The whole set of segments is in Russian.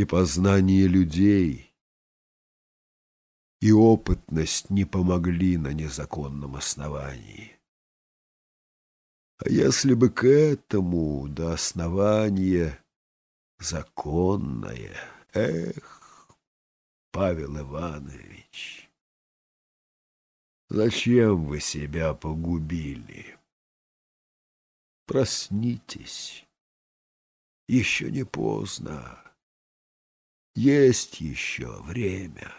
и познание людей, и опытность не помогли на незаконном основании. А если бы к этому до основания законное, эх, Павел Иванович, зачем вы себя погубили? Проснитесь, еще не поздно. Есть еще время.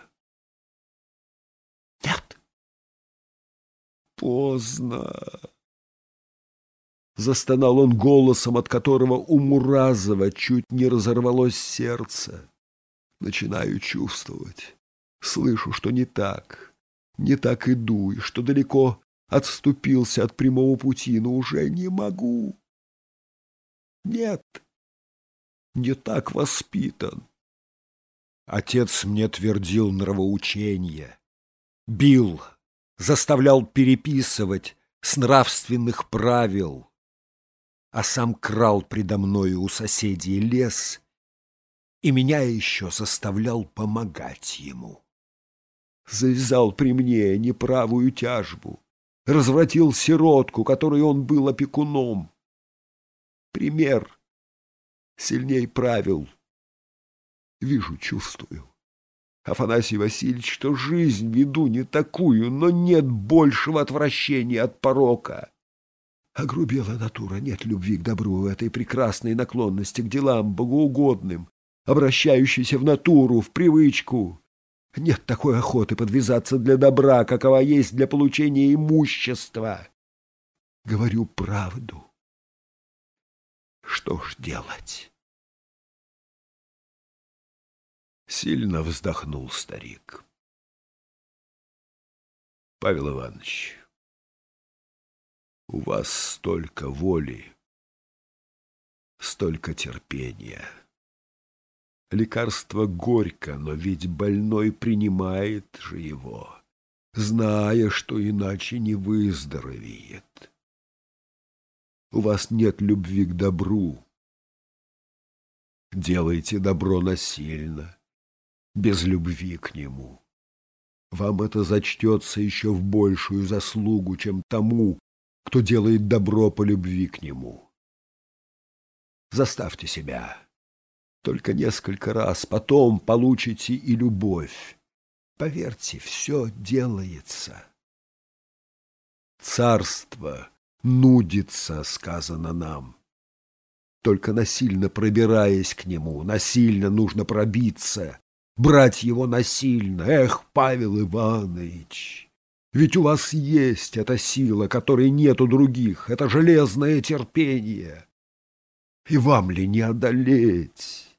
Нет. Поздно. Застонал он голосом, от которого у Муразова чуть не разорвалось сердце. Начинаю чувствовать. Слышу, что не так. Не так иду, и что далеко отступился от прямого пути, но уже не могу. Нет, не так воспитан. Отец мне твердил нравоучение, бил, заставлял переписывать с нравственных правил, а сам крал предо мною у соседей лес и меня еще заставлял помогать ему. Завязал при мне неправую тяжбу, развратил сиротку, которой он был опекуном. Пример сильней правил — Вижу, чувствую. Афанасий Васильевич, что жизнь веду не такую, но нет большего отвращения от порока. Огрубела натура, нет любви к добру, этой прекрасной наклонности к делам богоугодным, обращающейся в натуру, в привычку. Нет такой охоты подвязаться для добра, какова есть для получения имущества. Говорю правду. Что ж делать? Сильно вздохнул старик. Павел Иванович, у вас столько воли, столько терпения. Лекарство горько, но ведь больной принимает же его, зная, что иначе не выздоровеет. У вас нет любви к добру. Делайте добро насильно без любви к нему. Вам это зачтется еще в большую заслугу, чем тому, кто делает добро по любви к нему. Заставьте себя. Только несколько раз, потом получите и любовь. Поверьте, все делается. Царство нудится, сказано нам. Только насильно пробираясь к нему, насильно нужно пробиться, брать его насильно. Эх, Павел Иванович, ведь у вас есть эта сила, которой нет у других, это железное терпение. И вам ли не одолеть?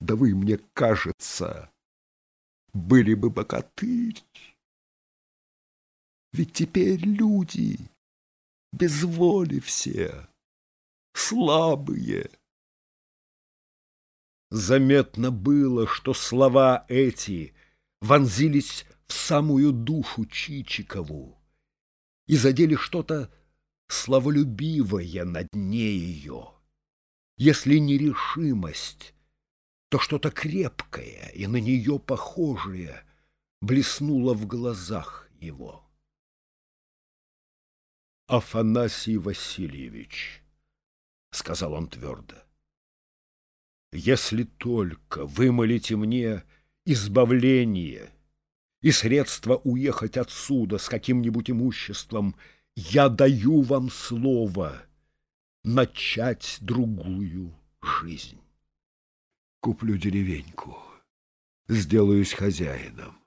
Да вы, мне кажется, были бы богатырь. Ведь теперь люди без воли все, слабые. Заметно было, что слова эти вонзились в самую душу Чичикову и задели что-то славолюбивое на дне ее. Если не решимость, то что-то крепкое и на нее похожее блеснуло в глазах его. «Афанасий Васильевич», — сказал он твердо, — если только вымолите мне избавление и средства уехать отсюда с каким-нибудь имуществом, я даю вам слово начать другую жизнь. Куплю деревеньку, сделаюсь хозяином.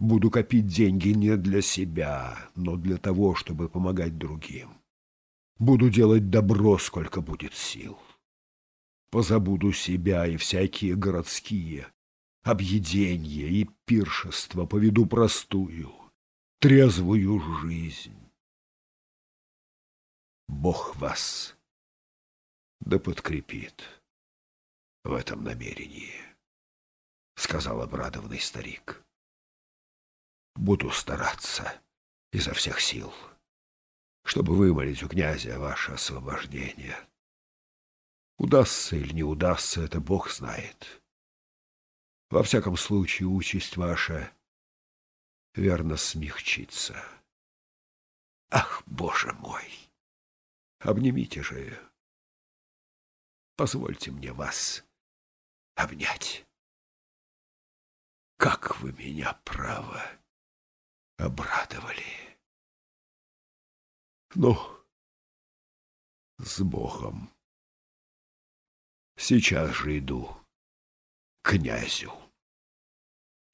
Буду копить деньги не для себя, но для того, чтобы помогать другим. Буду делать добро, сколько будет сил. Позабуду себя и всякие городские объедения и пиршества, поведу простую, трезвую жизнь. Бог вас да подкрепит в этом намерении, — сказал обрадованный старик. Буду стараться изо всех сил, чтобы вымолить у князя ваше освобождение. Удастся или не удастся, это Бог знает. Во всяком случае, участь ваша верно смягчится. Ах, Боже мой! Обнимите же ее. Позвольте мне вас обнять. Как вы меня, право, обрадовали. Ну, с Богом. Сейчас же иду к князю.